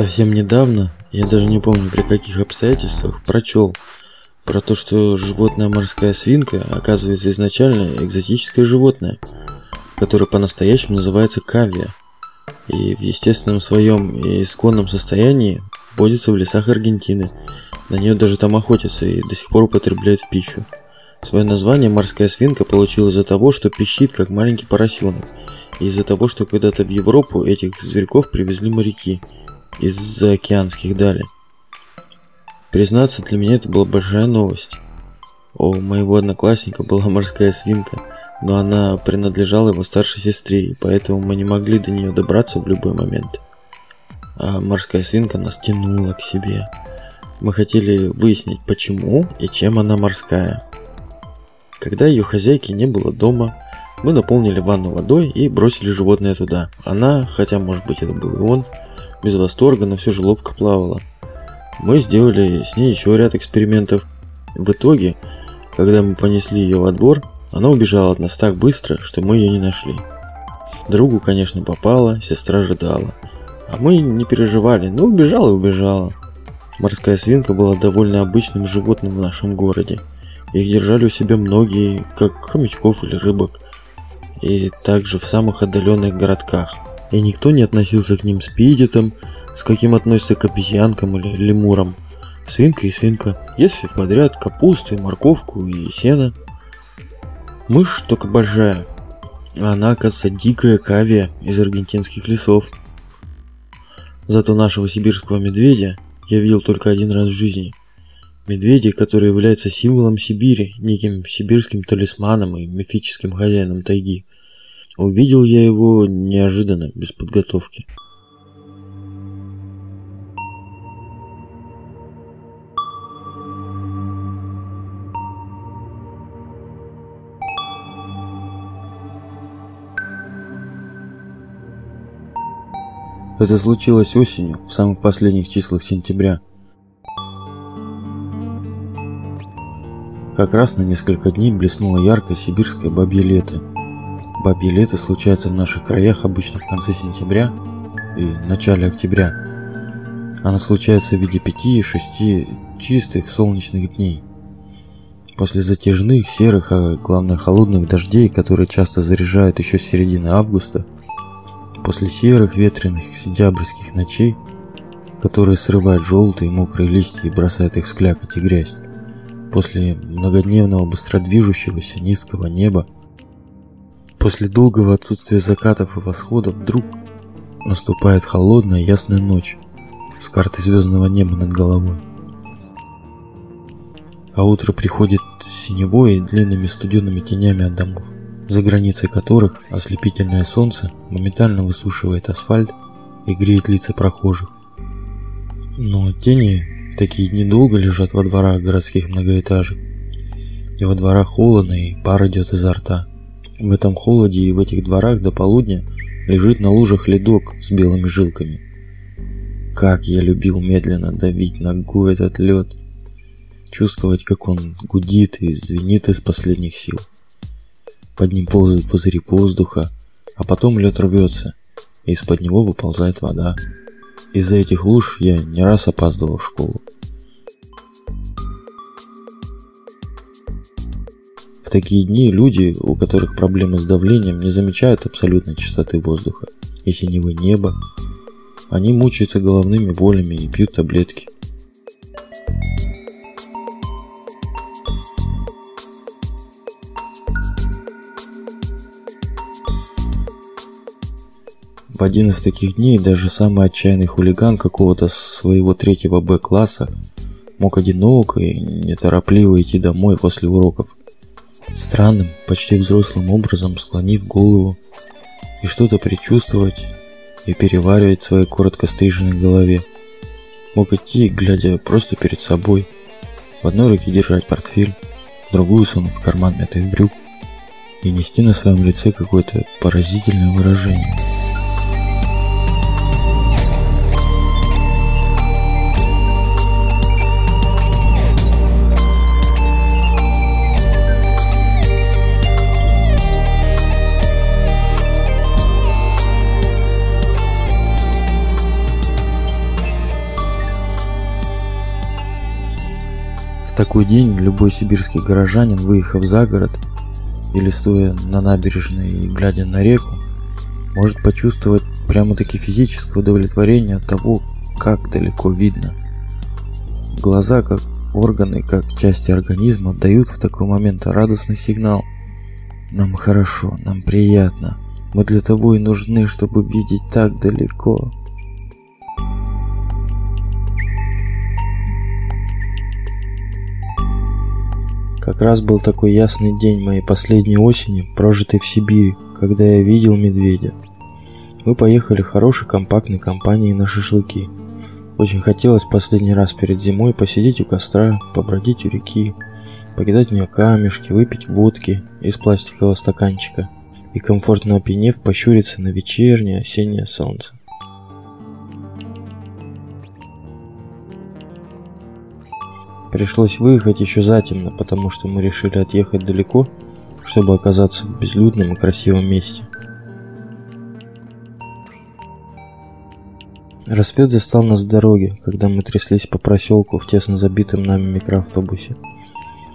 Совсем недавно, я даже не помню при каких обстоятельствах, прочел про то, что животная морская свинка оказывается изначально экзотическое животное, которое по-настоящему называется кавия, и в естественном своем и исконном состоянии водится в лесах Аргентины. На нее даже там охотятся и до сих пор употребляют в пищу. Свое название морская свинка получила из-за того, что пищит как маленький поросенок, и из-за того, что когда-то в Европу этих зверьков привезли моряки – из океанских далей. Признаться, для меня это была большая новость. У моего одноклассника была морская свинка, но она принадлежала его старшей сестре, и поэтому мы не могли до нее добраться в любой момент. А морская свинка нас тянула к себе. Мы хотели выяснить, почему и чем она морская. Когда ее хозяйки не было дома, мы наполнили ванну водой и бросили животное туда. Она, хотя может быть это был и он, без восторга, но все же ловко плавала. Мы сделали с ней еще ряд экспериментов. В итоге, когда мы понесли ее во двор, она убежала от нас так быстро, что мы ее не нашли. Другу, конечно, попала, сестра ждала. А мы не переживали, но убежала и убежала. Морская свинка была довольно обычным животным в нашем городе. Их держали у себя многие, как хомячков или рыбок. И также в самых отдаленных городках – и никто не относился к ним с пиететом, с каким относятся к обезьянкам или лемурам. Свинка и свинка, есть все подряд, капусту, и морковку и сено. Мышь только большая, а она, оказывается, дикая кавия из аргентинских лесов. Зато нашего сибирского медведя я видел только один раз в жизни. Медведя, который является символом Сибири, неким сибирским талисманом и мифическим хозяином тайги. Увидел я его неожиданно, без подготовки. Это случилось осенью, в самых последних числах сентября. Как раз на несколько дней блеснуло яркое сибирское бабье лето – Бабье лето случается в наших краях обычно в конце сентября и начале октября. Оно случается в виде пяти-шести чистых солнечных дней. После затяжных, серых, а главное холодных дождей, которые часто заряжают еще с середины августа, после серых ветреных сентябрьских ночей, которые срывают желтые мокрые листья и бросают их в слякоть и грязь, после многодневного быстродвижущегося низкого неба, После долгого отсутствия закатов и восходов вдруг наступает холодная ясная ночь с картой звездного неба над головой. А утро приходит синевой и длинными студенными тенями от домов, за границей которых ослепительное солнце моментально высушивает асфальт и греет лица прохожих. Но тени в такие дни долго лежат во дворах городских многоэтажек, и во дворах холодно и пар идет изо рта. В этом холоде и в этих дворах до полудня лежит на лужах ледок с белыми жилками. Как я любил медленно давить ногой этот лед, чувствовать, как он гудит и звенит из последних сил. Под ним ползают пузыри воздуха, а потом лед рвется, и из-под него выползает вода. Из-за этих луж я не раз опаздывал в школу. В такие дни люди, у которых проблемы с давлением, не замечают абсолютной чистоты воздуха и синевы неба. Они мучаются головными болями и пьют таблетки. В один из таких дней даже самый отчаянный хулиган какого-то своего третьего Б-класса мог одиноко и неторопливо идти домой после уроков странным, почти взрослым образом склонив голову и что-то предчувствовать и переваривать в своей коротко стриженной голове. Мог идти, глядя просто перед собой, в одной руке держать портфель, другую сунув в карман мятых брюк и нести на своем лице какое-то поразительное выражение. Такой день любой сибирский горожанин, выехав за город или стоя на набережной и глядя на реку, может почувствовать прямо-таки физическое удовлетворение от того, как далеко видно. Глаза, как органы, как части организма, дают в такой момент радостный сигнал. Нам хорошо, нам приятно. Мы для того и нужны, чтобы видеть так далеко. Как раз был такой ясный день моей последней осени, прожитой в Сибири, когда я видел медведя. Мы поехали хорошей компактной компанией на шашлыки. Очень хотелось последний раз перед зимой посидеть у костра, побродить у реки, покидать в нее камешки, выпить водки из пластикового стаканчика и комфортно опьянев пощуриться на вечернее осеннее солнце. Пришлось выехать еще затемно, потому что мы решили отъехать далеко, чтобы оказаться в безлюдном и красивом месте. Рассвет застал нас в дороге, когда мы тряслись по проселку в тесно забитом нами микроавтобусе.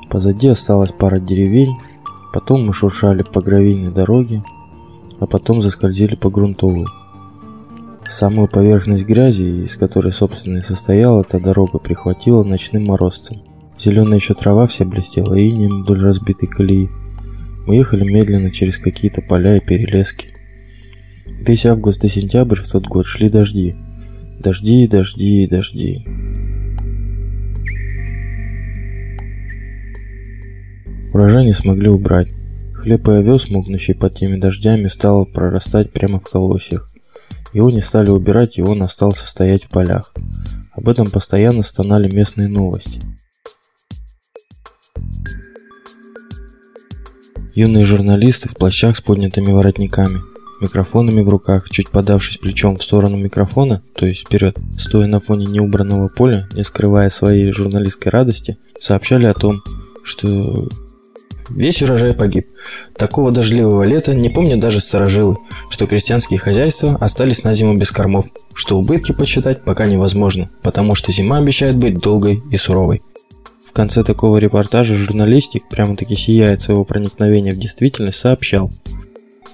Позади осталась пара деревень, потом мы шуршали по гравийной дороге, а потом заскользили по грунтовой. Самую поверхность грязи, из которой, собственно, и состояла эта дорога, прихватила ночным морозцем. Зеленая еще трава вся блестела инеем вдоль разбитой колеи. Мы ехали медленно через какие-то поля и перелески. Весь август и сентябрь в тот год шли дожди. Дожди, дожди, дожди. Урожай не смогли убрать. Хлеб и овес, мокнущий под теми дождями, стал прорастать прямо в колосьях. Его не стали убирать, и он остался стоять в полях. Об этом постоянно стонали местные новости. Юные журналисты в плащах с поднятыми воротниками, микрофонами в руках, чуть подавшись плечом в сторону микрофона, то есть вперед, стоя на фоне неубранного поля, не скрывая своей журналистской радости, сообщали о том, что Весь урожай погиб. Такого дождливого лета не помнят даже старожилы, что крестьянские хозяйства остались на зиму без кормов, что убытки посчитать пока невозможно, потому что зима обещает быть долгой и суровой. В конце такого репортажа журналистик, прямо-таки сияет своего проникновения в действительность, сообщал.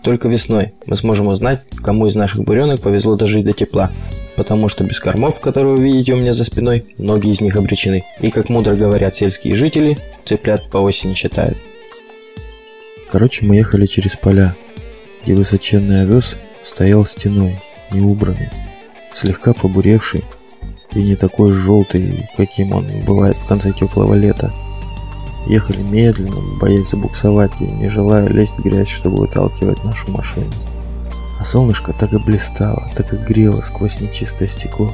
Только весной мы сможем узнать, кому из наших буренок повезло дожить до тепла, потому что без кормов, которые вы видите у меня за спиной, многие из них обречены. И как мудро говорят сельские жители, цыплят по осени считают. Короче, мы ехали через поля, где высоченный овес стоял стеной, неубранный, слегка побуревший и не такой желтый, каким он бывает в конце теплого лета. Ехали медленно, боясь забуксовать и не желая лезть в грязь, чтобы выталкивать нашу машину. А солнышко так и блистало, так и грело сквозь нечистое стекло.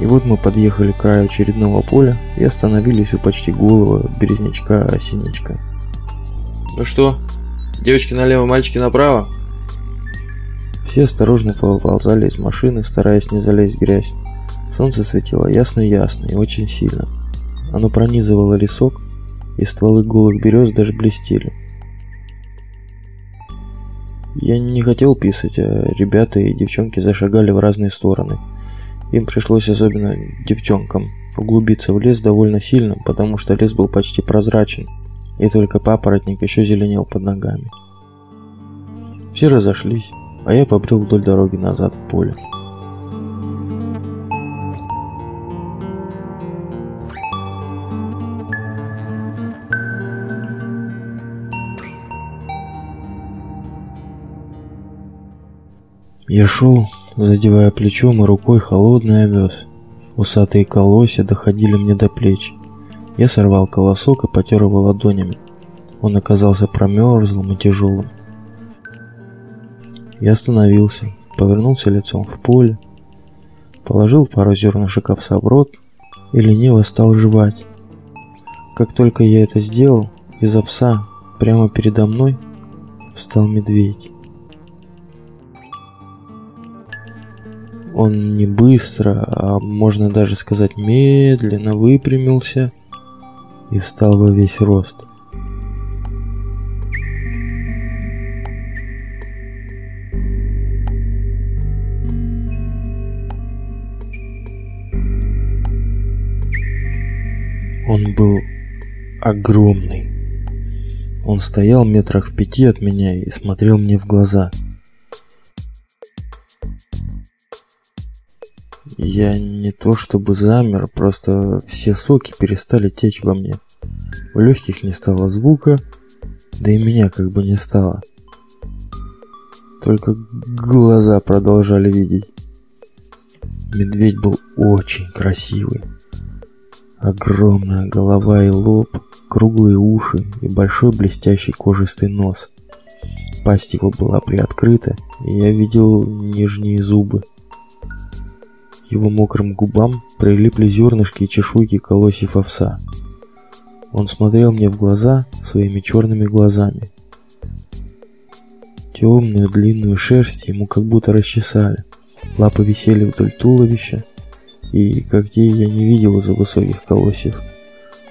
И вот мы подъехали к краю очередного поля и остановились у почти голого березнячка-осинничка. «Ну что, девочки налево, мальчики направо?» Все осторожно поползали из машины, стараясь не залезть в грязь. Солнце светило ясно-ясно и очень сильно. Оно пронизывало лесок, и стволы голых берез даже блестели. Я не хотел писать, а ребята и девчонки зашагали в разные стороны – им пришлось, особенно девчонкам, углубиться в лес довольно сильно, потому что лес был почти прозрачен, и только папоротник еще зеленел под ногами. Все разошлись, а я побрел вдоль дороги назад в поле. Я шел, задевая плечом и рукой холодный овес. Усатые колосья доходили мне до плеч. Я сорвал колосок и потер его ладонями. Он оказался промерзлым и тяжелым. Я остановился, повернулся лицом в поле, положил пару зернышек овса в рот и лениво стал жевать. Как только я это сделал, из овса прямо передо мной встал медведь. Он не быстро, а можно даже сказать медленно выпрямился и встал во весь рост. Он был огромный. Он стоял метрах в пяти от меня и смотрел мне в глаза – Я не то чтобы замер, просто все соки перестали течь во мне. В легких не стало звука, да и меня как бы не стало. Только глаза продолжали видеть. Медведь был очень красивый. Огромная голова и лоб, круглые уши и большой блестящий кожистый нос. Пасть его была приоткрыта, и я видел нижние зубы. Его мокрым губам прилипли зернышки и чешуйки колосьев овса. Он смотрел мне в глаза своими черными глазами. Темную длинную шерсть ему как будто расчесали. Лапы висели вдоль туловища, и когтей я не видел из-за высоких колосьев.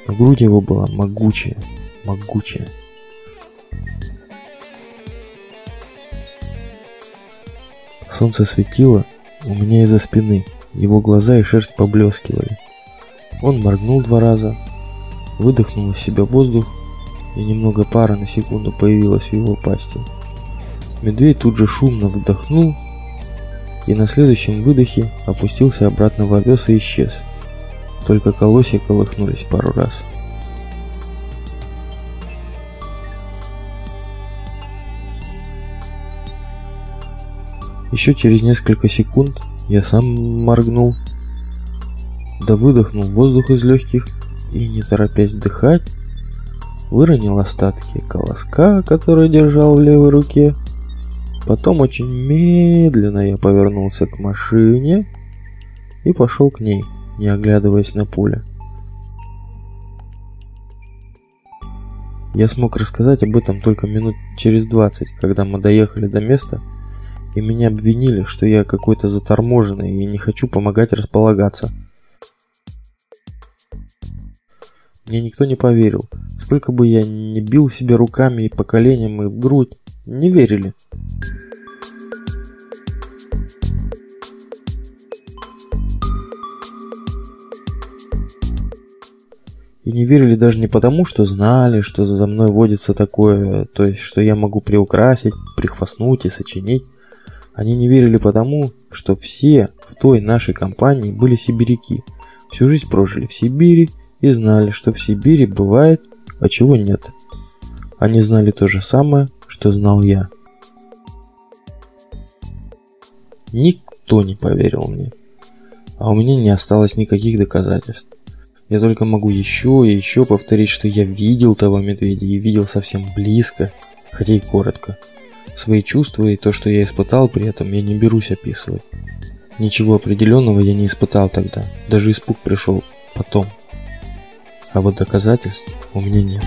Но грудь его была могучая, могучая. Солнце светило у меня из-за спины, его глаза и шерсть поблескивали. Он моргнул два раза, выдохнул из себя воздух, и немного пара на секунду появилась в его пасти. Медведь тут же шумно вдохнул и на следующем выдохе опустился обратно в овес и исчез. Только колосья колыхнулись пару раз. Еще через несколько секунд я сам моргнул, да выдохнул воздух из легких и, не торопясь вдыхать, выронил остатки колоска, который держал в левой руке, Потом очень медленно я повернулся к машине и пошел к ней, не оглядываясь на пуля. Я смог рассказать об этом только минут через 20, когда мы доехали до места, и меня обвинили, что я какой-то заторможенный и не хочу помогать располагаться. Мне никто не поверил. Сколько бы я ни бил себе руками и по коленям и в грудь, не верили. И не верили даже не потому, что знали, что за мной водится такое, то есть, что я могу приукрасить, прихвастнуть и сочинить. Они не верили потому, что все в той нашей компании были сибиряки. Всю жизнь прожили в Сибири и знали, что в Сибири бывает, а чего нет. Они знали то же самое, что знал я. Никто не поверил мне. А у меня не осталось никаких доказательств. Я только могу еще и еще повторить, что я видел того медведя и видел совсем близко, хотя и коротко. Свои чувства и то, что я испытал при этом, я не берусь описывать. Ничего определенного я не испытал тогда, даже испуг пришел потом. А вот доказательств у меня нет.